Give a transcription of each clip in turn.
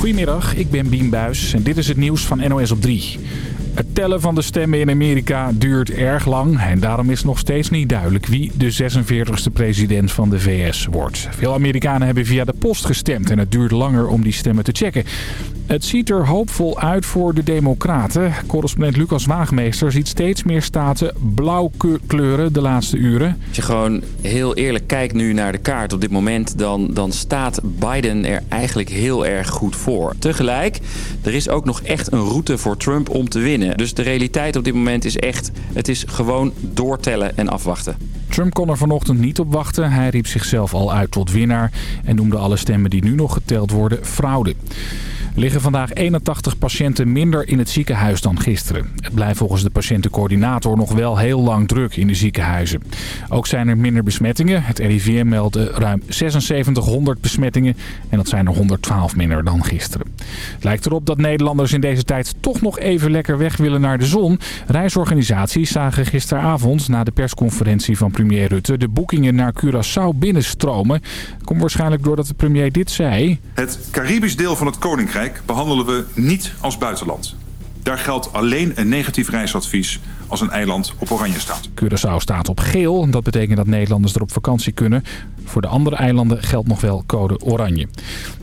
Goedemiddag, ik ben Bien Buis en dit is het nieuws van NOS op 3. Het tellen van de stemmen in Amerika duurt erg lang en daarom is nog steeds niet duidelijk wie de 46e president van de VS wordt. Veel Amerikanen hebben via de post gestemd en het duurt langer om die stemmen te checken. Het ziet er hoopvol uit voor de democraten. Correspondent Lucas Waagmeester ziet steeds meer staten blauw kleuren de laatste uren. Als je gewoon heel eerlijk kijkt nu naar de kaart op dit moment... dan, dan staat Biden er eigenlijk heel erg goed voor. Tegelijk, er is ook nog echt een route voor Trump om te winnen. Dus de realiteit op dit moment is echt... het is gewoon doortellen en afwachten. Trump kon er vanochtend niet op wachten. Hij riep zichzelf al uit tot winnaar en noemde alle stemmen die nu nog geteld worden fraude liggen vandaag 81 patiënten minder in het ziekenhuis dan gisteren. Het blijft volgens de patiëntencoördinator nog wel heel lang druk in de ziekenhuizen. Ook zijn er minder besmettingen. Het RIVM meldde ruim 7600 besmettingen en dat zijn er 112 minder dan gisteren. Het lijkt erop dat Nederlanders in deze tijd toch nog even lekker weg willen naar de zon. Reisorganisaties zagen gisteravond na de persconferentie van premier Rutte de boekingen naar Curaçao binnenstromen. Komt waarschijnlijk doordat de premier dit zei. Het Caribisch deel van het Koninkrijk behandelen we niet als buitenland. Daar geldt alleen een negatief reisadvies als een eiland op oranje staat. Curaçao staat op geel. Dat betekent dat Nederlanders er op vakantie kunnen. Voor de andere eilanden geldt nog wel code oranje.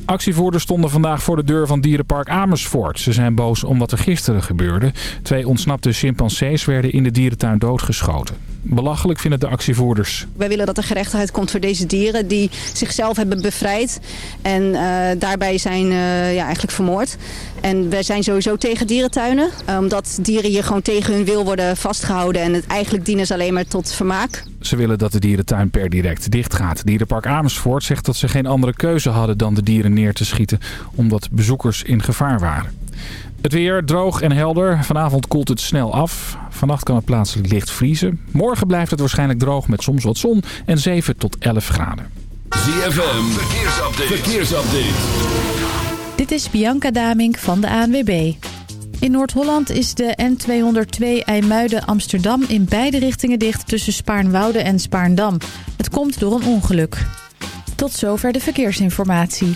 Actievoerders stonden vandaag voor de deur van dierenpark Amersfoort. Ze zijn boos om wat er gisteren gebeurde. Twee ontsnapte chimpansees werden in de dierentuin doodgeschoten. Belachelijk vinden de actievoerders. Wij willen dat er gerechtigheid komt voor deze dieren die zichzelf hebben bevrijd. En uh, daarbij zijn uh, ja, eigenlijk vermoord. En wij zijn sowieso tegen dierentuinen. Omdat dieren hier gewoon tegen hun wil worden vastgehouden. En het eigenlijk dienen ze alleen maar tot vermaak. Ze willen dat de dierentuin per direct dicht gaat. Dierenpark Amersfoort zegt dat ze geen andere keuze hadden dan de dieren neer te schieten. Omdat bezoekers in gevaar waren. Het weer droog en helder. Vanavond koelt het snel af. Vannacht kan het plaatselijk licht vriezen. Morgen blijft het waarschijnlijk droog met soms wat zon en 7 tot 11 graden. ZFM, verkeersupdate. verkeersupdate. Dit is Bianca Damink van de ANWB. In Noord-Holland is de N202 IJmuiden-Amsterdam in beide richtingen dicht tussen Spaarnwoude en Spaarndam. Het komt door een ongeluk. Tot zover de verkeersinformatie.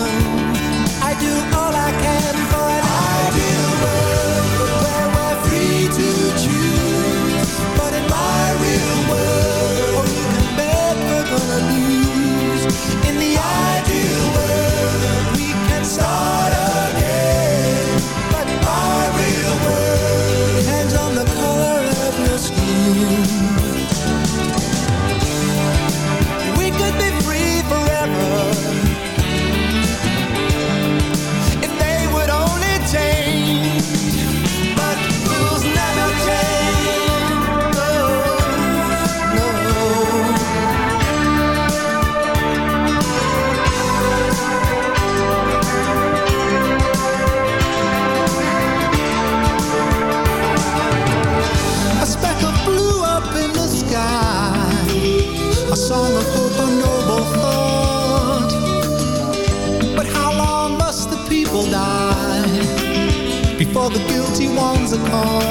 a call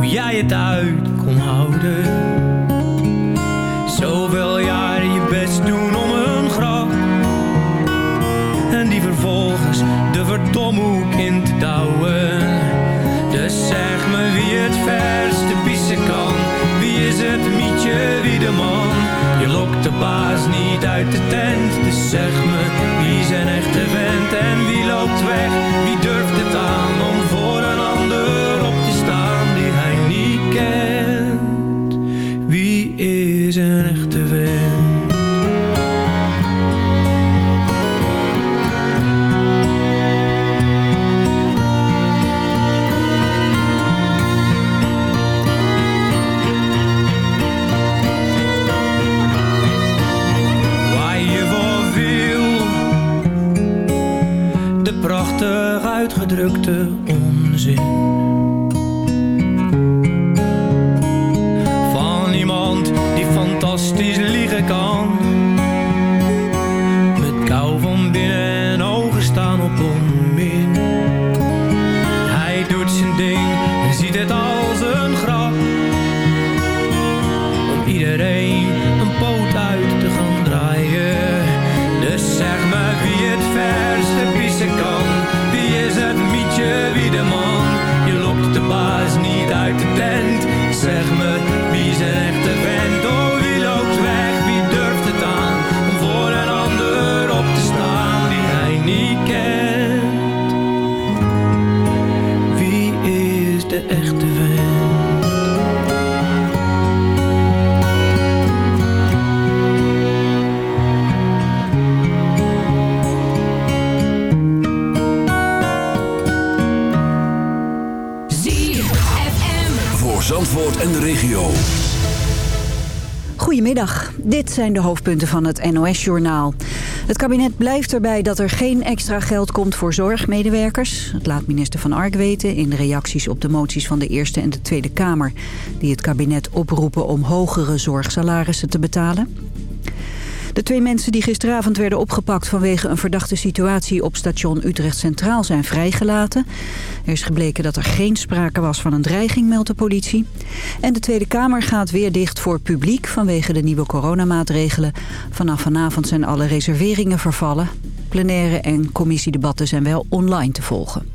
hoe jij het uit kon houden. Zoveel jaren je best doen om een grap en die vervolgens de verdomhoek in te douwen. Dus zeg me wie het verste pissen kan. Wie is het mietje, wie de man? Je lokt de baas niet uit de tent. Dus zeg me wie zijn echte vent en wie loopt weg? Wie durft uitgedrukte onzin. En de regio. Goedemiddag, dit zijn de hoofdpunten van het NOS-journaal. Het kabinet blijft erbij dat er geen extra geld komt voor zorgmedewerkers. Het laat minister Van Ark weten in reacties op de moties van de Eerste en de Tweede Kamer... die het kabinet oproepen om hogere zorgsalarissen te betalen. De twee mensen die gisteravond werden opgepakt vanwege een verdachte situatie op station Utrecht Centraal zijn vrijgelaten. Er is gebleken dat er geen sprake was van een dreiging, meldt de politie. En de Tweede Kamer gaat weer dicht voor publiek vanwege de nieuwe coronamaatregelen. Vanaf vanavond zijn alle reserveringen vervallen. Plenaire en commissiedebatten zijn wel online te volgen.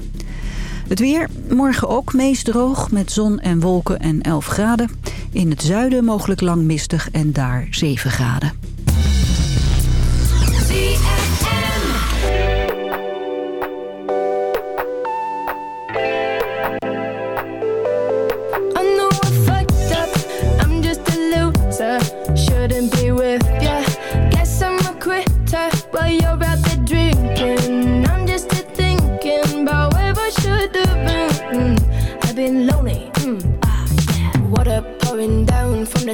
Het weer, morgen ook meest droog met zon en wolken en 11 graden. In het zuiden mogelijk lang mistig en daar 7 graden.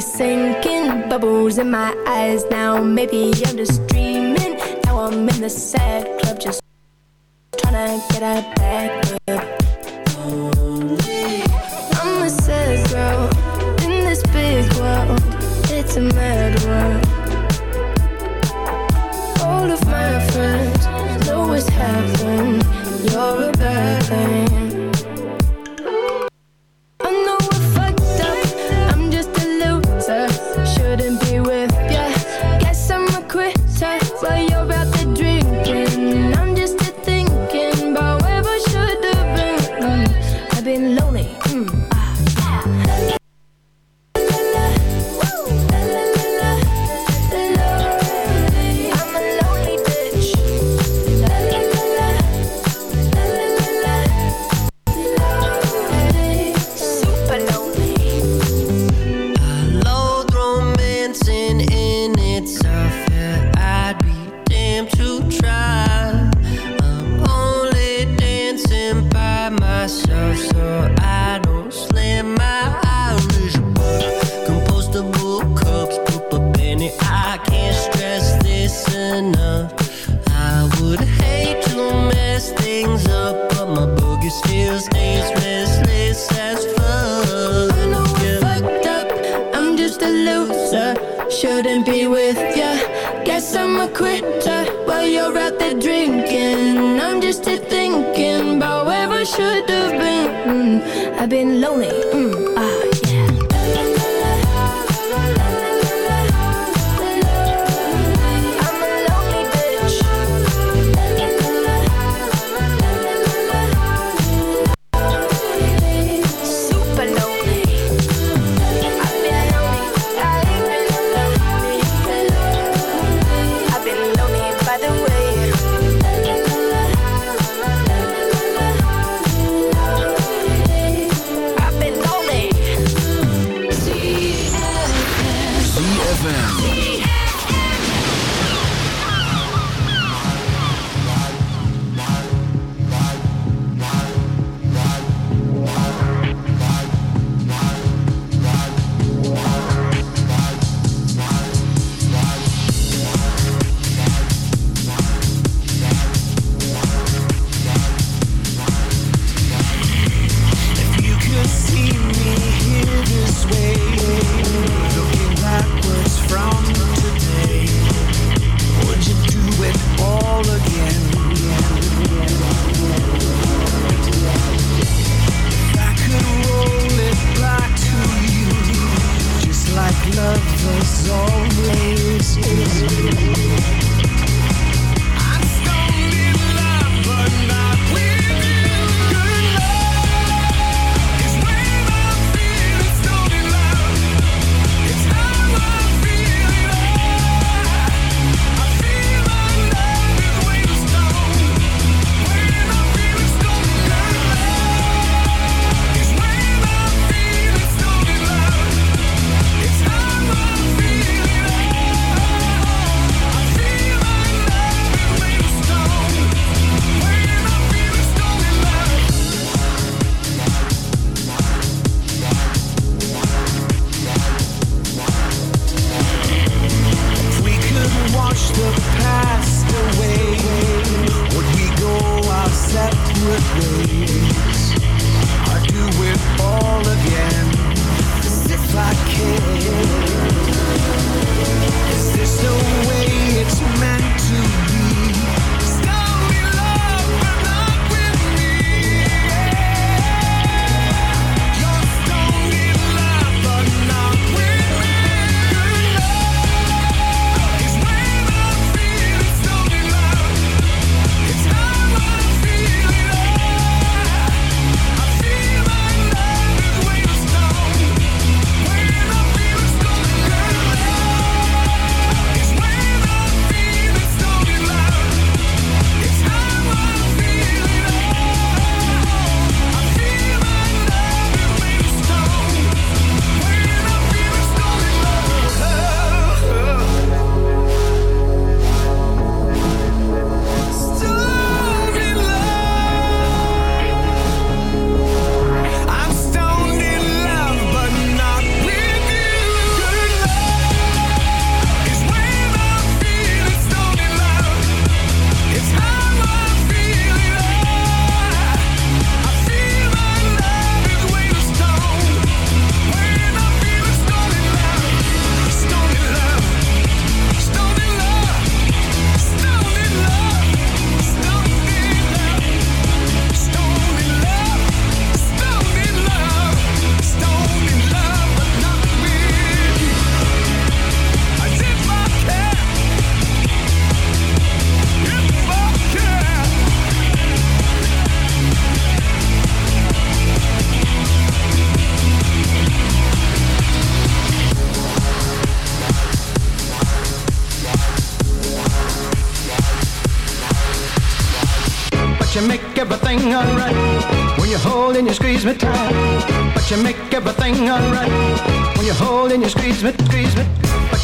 sinking, bubbles in my eyes now. Maybe I'm just dreaming. Now I'm in the sad club, just. started drinking. I'm just thinking about where I should have been. I've been lonely.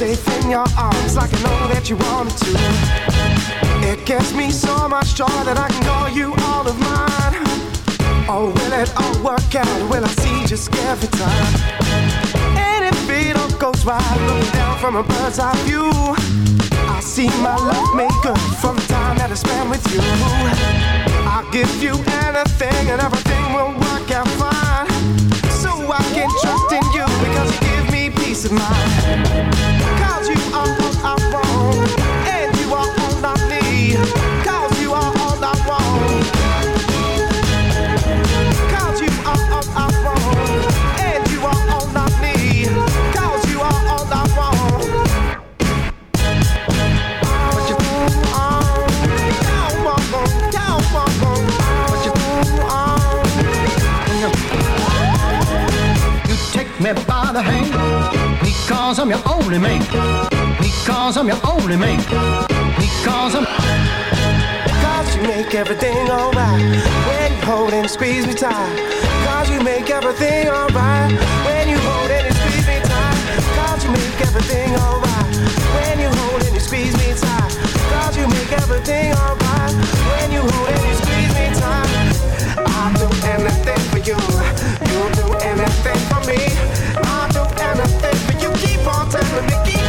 safe in your arms like I know that you wanted to. It gives me so much joy that I can call you all of mine. Oh, will it all work out? Will I see just every time? And if it all goes right, looking down from a bird's eye view, I see my love make good from the time that I spend with you. I'll give you anything and everything will work out fine. So I can trust in you because you Cause you are all I want, and you are all I need. Cause you are all I want. Cause you are all I want, and you are all I need. Cause you are all I want. You take me by the hand because I'm your only man. Because I'm your only man. Because I'm. Cause you make everything alright when you hold and squeeze me tight. Cause you make everything alright when you hold and squeeze me tight. Cause you make everything alright when you hold and squeeze me tight. Cause you make everything alright when you hold and squeeze me tight. I'll do anything for you. You'll do anything for me. Mickey.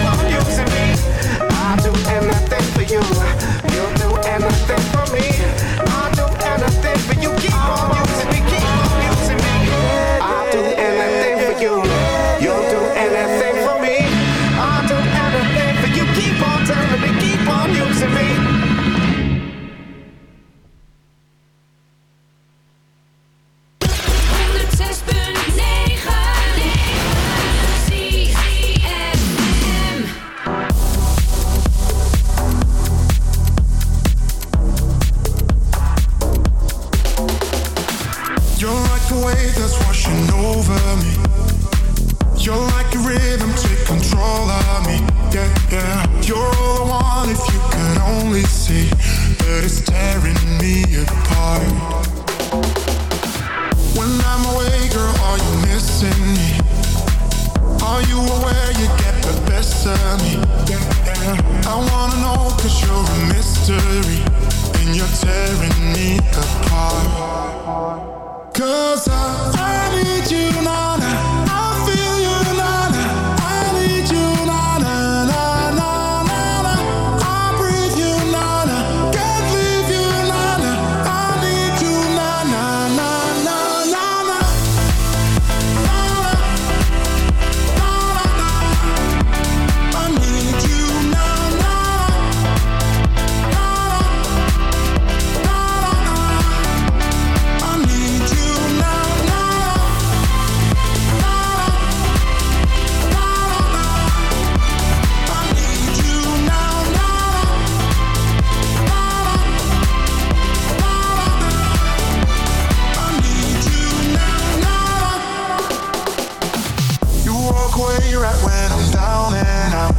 Away right when I'm down and out.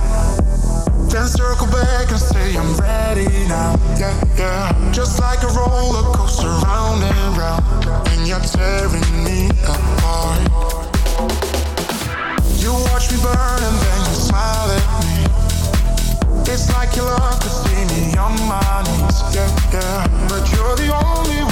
Then circle back and say I'm ready now. Yeah, yeah. Just like a roller coaster, round and round. And you're tearing me apart. You watch me burn and then you smile at me. It's like you love to see me on my knees. Yeah, yeah. But you're the only one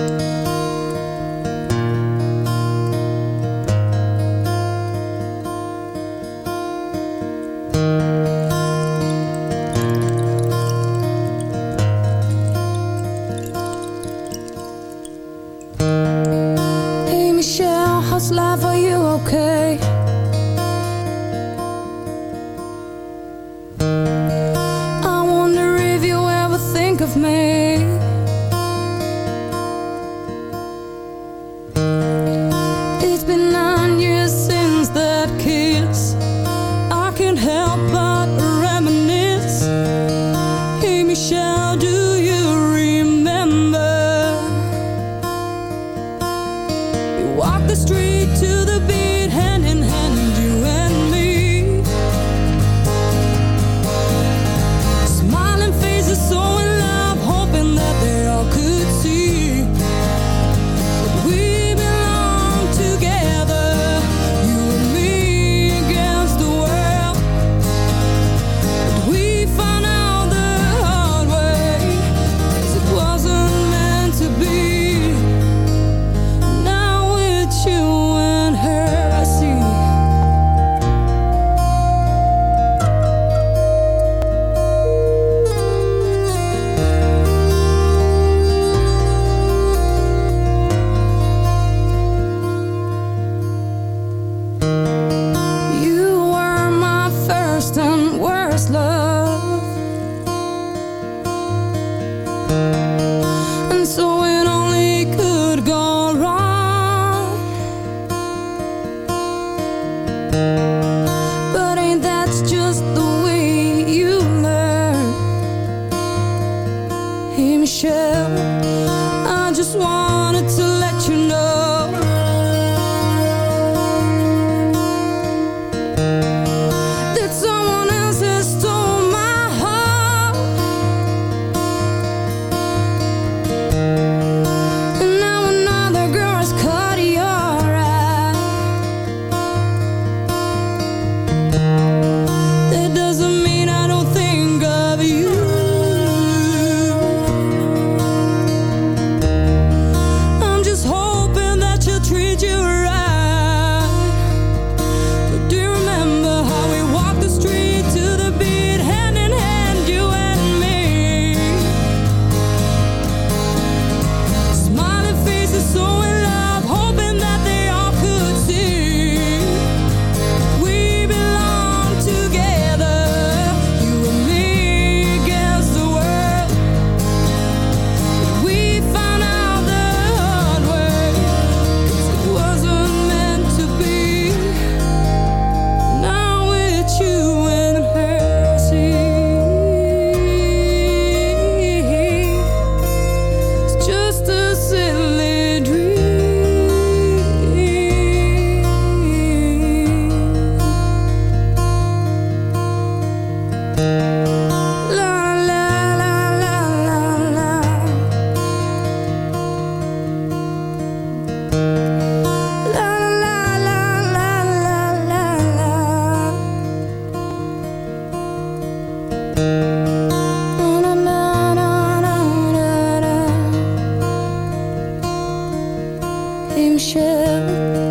same shell